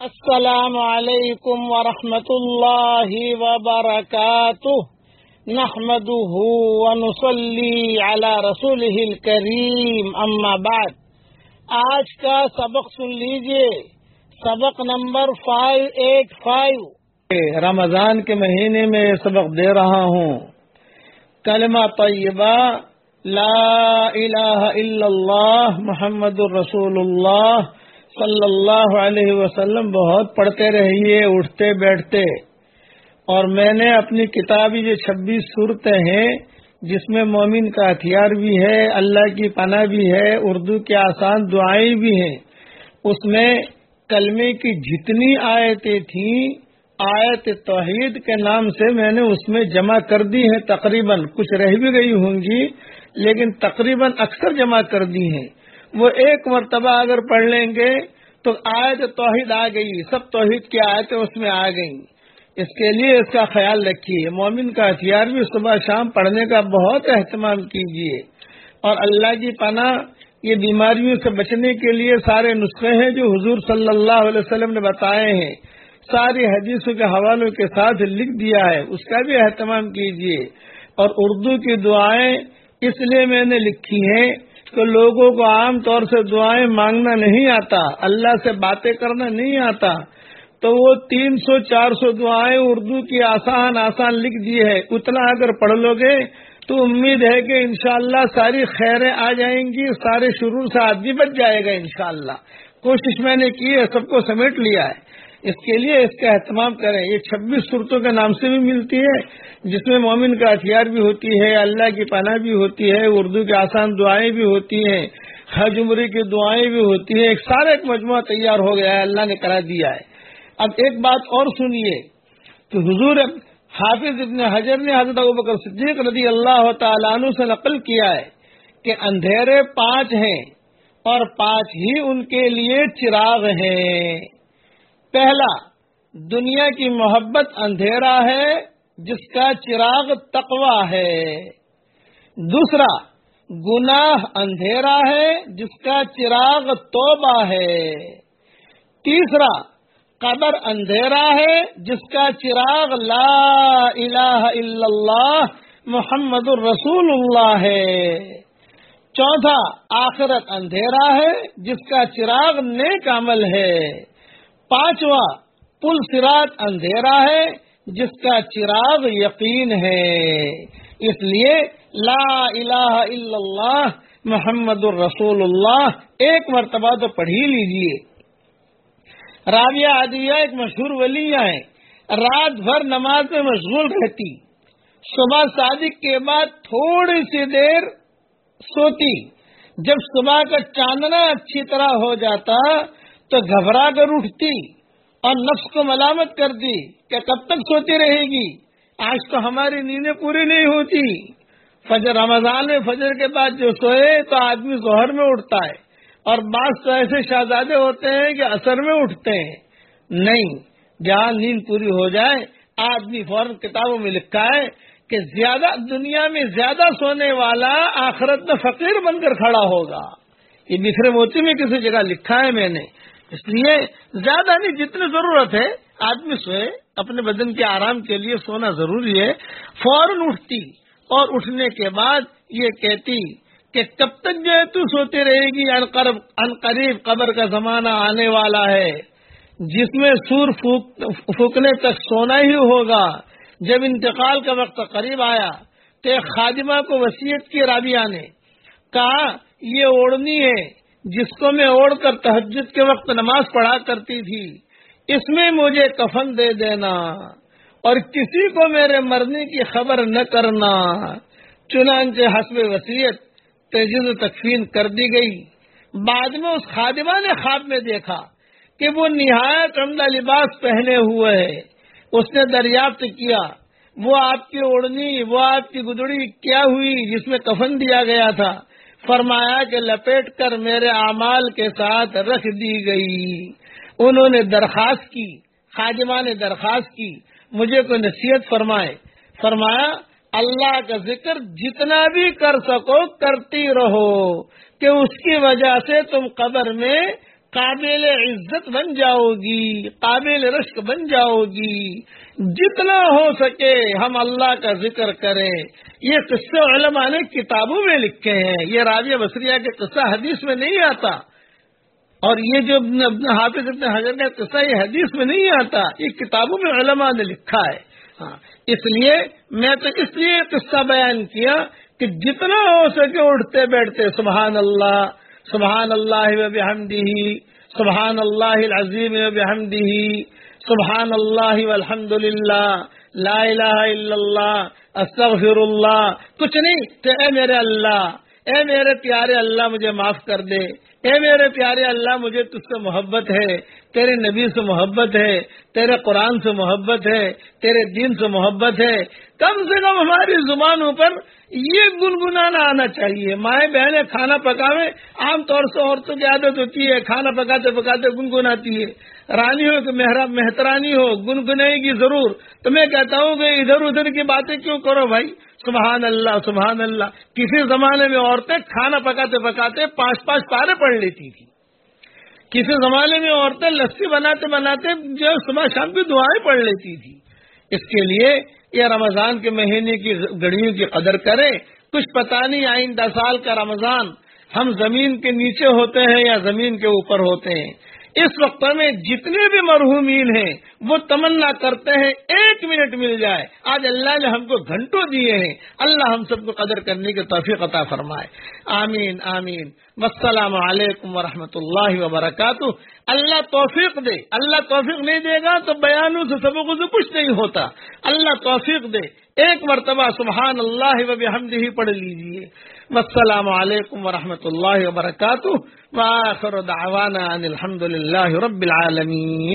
السلام علیکم ورحمۃ اللہ وبرکاتہ۔ نحمده ونصلي على رسوله الكريم اما بعد۔ آج کا سبق سن لیجیے۔ سبق نمبر 585 رمضان کے مہینے میں یہ سبق دے رہا ہوں۔ کلمہ طیبہ، لا الہ الا اللہ، محمد الرسول اللہ صلی اللہ علیہ وسلم بہت پڑھتے رہیے، اٹھتے، بیٹھتے۔ اور میں نے اپنی کتابی جو چھبیس صورتیں ہیں، جس میں مومن کا ہتھیار بھی ہے، اللہ کی پناہ بھی ہے، اردو کی آسان دعائیں بھی ہیں۔ اس میں کلمے کی جتنی آیتیں تھیں، آیت توحید کے نام سے میں نے اس میں جمع کر دی ہیں تقریباً۔ کچھ رہ بھی گئی ہوں گی، لیکن تقریباً اکثر جمع کر دی ہیں۔ وہ ایک مرتبہ اگر پڑھ لیں گے تو آیت توحید آ گئی، سب توحید کی آیتیں اس میں آ گئیں۔ اس کے لیے اس کا خیال رکھیے، مومن کا ہتھیار بھی صبح شام پڑھنے کا بہت اہتمام کیجیے۔ اور اللہ کی پناہ، یہ بیماریوں سے بچنے کے لیے سارے نسخے ہیں جو حضور صلی اللہ علیہ وسلم نے بتائے ہیں۔ ساری حدیثوں کے حوالوں کے ساتھ لکھ دیا ہے، اس کا بھی اہتمام کیجیے۔ اور اردو کی دعائیں اس لیے میں نے لکھی ہیں کہ لوگوں کو عام طور سے دعائیں مانگنا نہیں آتا، اللہ سے باتیں کرنا نہیں آتا۔ تو وہ تین سو، چار سو دعائیں اردو کی آسان آسان لکھ دی ہے اتنا اگر پڑھ لو گے تو امید ہے کہ انشاءاللہ ساری خیریں آ جائیں گی، سارے شروع سے آدمی بچ جائے گا انشاءاللہ۔ کوشش میں نے کی ہے، سب کو سمیٹ لیا ہے۔ اس کے لیے اس کا اہتمام کریں۔ یہ چھبیس صورتوں کے نام سے بھی ملتی ہے، جس میں مومن کا ہتھیار بھی ہوتی ہے، اللہ کی پناہ بھی ہوتی ہے، اردو کی آسان دعائیں بھی ہوتی ہیں، حج عمری کی دعائیں بھی ہوتی ہیں۔ ایک سارا ایک مجموعہ تیار ہو گیا ہے، اللہ نے کرا دیا ہے۔ اب ایک بات اور سنیے کہ حضور حافظ ابن حجر نے حضرت بکر صدیق رضی اللہ تعالیٰ عنہ سے نقل کیا ہے کہ اندھیرے پانچ ہیں اور پانچ ہی ان کے لیے چراغ ہیں۔ پہلا دنیا کی محبت اندھیرا ہے، جس کا چراغ تقوا ہے۔ دوسرا، گناہ اندھیرا ہے، جس کا چراغ توبہ ہے۔ تیسرا قبر اندھیرا ہے، جس کا چراغ لا الہ الا اللہ محمد الرسول اللہ ہے۔ چوتھا، آخرت اندھیرا ہے، جس کا چراغ نیک عمل ہے۔ پانچواں، پل سرات اندھیرا ہے، جس کا چراغ یقین ہے۔ اس لیے لا الہ الا اللہ محمد الرسول اللہ، ایک مرتبہ تو پڑھ ہی لیجیے رابعہ عدیہ ایک مشہور ولیہ ہے۔ رات بھر نماز میں مشغول رہتی۔ صبح صادق کے بعد تھوڑی سی دیر سوتی۔ جب صبح کا چاندنا اچھی طرح ہو جاتا تو گھبرا کر اٹھتی اور نفس کو ملامت کر دی کہ کب تک سوتی رہے گی؟ آج تو ہماری نیندیں پوری نہیں ہوتی۔ فجر رمضان میں فجر کے بعد جو سوئے تو آدمی ظہر میں اٹھتا ہے۔ اور بعض تو ایسے شہزادے ہوتے ہیں کہ اثر میں اٹھتے ہیں۔ نہیں، جہاں نیند پوری ہو جائے، آدمی فوراً کتابوں میں لکھا ہے کہ زیادہ دنیا میں زیادہ سونے والا آخرت میں فقیر بن کر کھڑا ہوگا۔ یہ بکھرے موتی میں کسی جگہ لکھا ہے میں نے۔ اس لیے زیادہ نہیں، جتنی ضرورت ہے، آدمی سوئے، اپنے بدن کے آرام کے لیے سونا ضروری ہے۔ فوراً اٹھتی، اور اٹھنے کے بعد یہ کہتی کہ کب تک جو ہے تو سوتی رہے گی؟ ان قریب قبر کا زمانہ آنے والا ہے۔ جس میں سور پھونکنے تک سونا ہی ہوگا۔ جب انتقال کا وقت قریب آیا تو ایک خادمہ کو وسیعت کی رابعہ نے کہا، یہ اوڑھنی ہے۔ جس کو میں اوڑھ کر تہجد کے وقت نماز پڑھا کرتی تھی، اس میں مجھے کفن دے دینا اور کسی کو میرے مرنے کی خبر نہ کرنا۔ چنانچہ حسب وسیعت تجز تکفین کر دی گئی۔ بعد میں اس خادمہ نے خواب میں دیکھا کہ وہ نہایت عمدہ لباس پہنے ہوئے ہے۔ اس نے دریافت کیا، وہ آپ کی اوڑھنی، وہ آپ کی گدڑی کیا ہوئی جس میں کفن دیا گیا تھا؟ فرمایا کہ لپیٹ کر میرے اعمال کے ساتھ رکھ دی گئی۔ انہوں نے درخواست کی خاجمہ نے درخواست کی، مجھے کوئی نصیحت فرمائے۔ فرمایا، اللہ کا ذکر جتنا بھی کر سکو، کرتی رہو، کہ اس کی وجہ سے تم قبر میں قابل عزت بن جاؤ گی قابل رشک بن جاؤ گی جتنا ہو سکے ہم اللہ کا ذکر کریں۔ یہ قصے علماء نے کتابوں میں لکھے ہیں۔ یہ راجیہ بصریہ کے قصہ حدیث میں نہیں آتا۔ اور یہ جو حافظ ابن حضر کا قصہ یہ حدیث میں نہیں آتا، یہ کتابوں میں علماء نے لکھا ہے۔ ہاں اس لیے میں تو اس لیے قصہ بیان کیا کہ جتنا ہو سکے اٹھتے بیٹھتے، سبحان اللہ سبحان اللہ و سبحان اللہ العظیم و سبحان اللہ والحمد للہ لا الہ الا اللہ، استغفر اللہ، کچھ نہیں کہ اے میرے اللہ، اے میرے پیارے اللہ مجھے معاف کر دے۔ اے میرے پیارے اللہ، مجھے تجھ سے محبت ہے، تیرے نبی سے محبت ہے، تیرے قرآن سے محبت ہے، تیرے دین سے محبت ہے۔ کم سے کم ہماری زبانوں پر یہ گنگنانا آنا چاہیے۔ مائیں بہنیں کھانا پکاوے، عام طور سے عورتوں کی عادت ہوتی ہے، کھانا پکاتے پکاتے گنگناتی ہے۔ رانی ہو کہ مہترانی ہو، گنگنائے گی ضرور۔ تو میں کہتا ہوں کہ ادھر ادھر کی باتیں کیوں کرو بھائی؟ سبحان اللہ سبحان اللہ۔ کسی زمانے میں عورتیں کھانا پکاتے پکاتے پانچ پانچ پارے پڑھ لیتی تھی کسی زمانے میں عورتیں لسی بناتے بناتے جو صبح شام کی دعائیں پڑھ لیتی تھی اس کے لیے یہ رمضان کے مہینے کی گڑیوں کی قدر کریں۔ کچھ پتہ نہیں آئندہ سال کا رمضان۔ ہم زمین کے نیچے ہوتے ہیں یا زمین کے اوپر ہوتے ہیں۔ اس وقت میں جتنے بھی مرحومین ہیں وہ تمنا کرتے ہیں، ایک منٹ مل جائے۔ آج اللہ نے ہم کو گھنٹوں دیے ہیں۔ اللہ ہم سب کو قدر کرنے کی توفیق عطا فرمائے۔ آمین آمین۔ السلام علیکم ورحمۃ اللہ وبرکاتہ۔ اللہ توفیق دے۔ اللہ توفیق نہیں دے گا تو بیانوں سے سبقوں سے کچھ نہیں ہوتا۔ اللہ توفیق دے۔ ایک مرتبہ سبحان اللہ وب ہی پڑھ لیجیے۔ السلام علیکم ورحمۃ اللہ وبرکاتہ۔ دعوانا ان الحمد للہ رب العالمین۔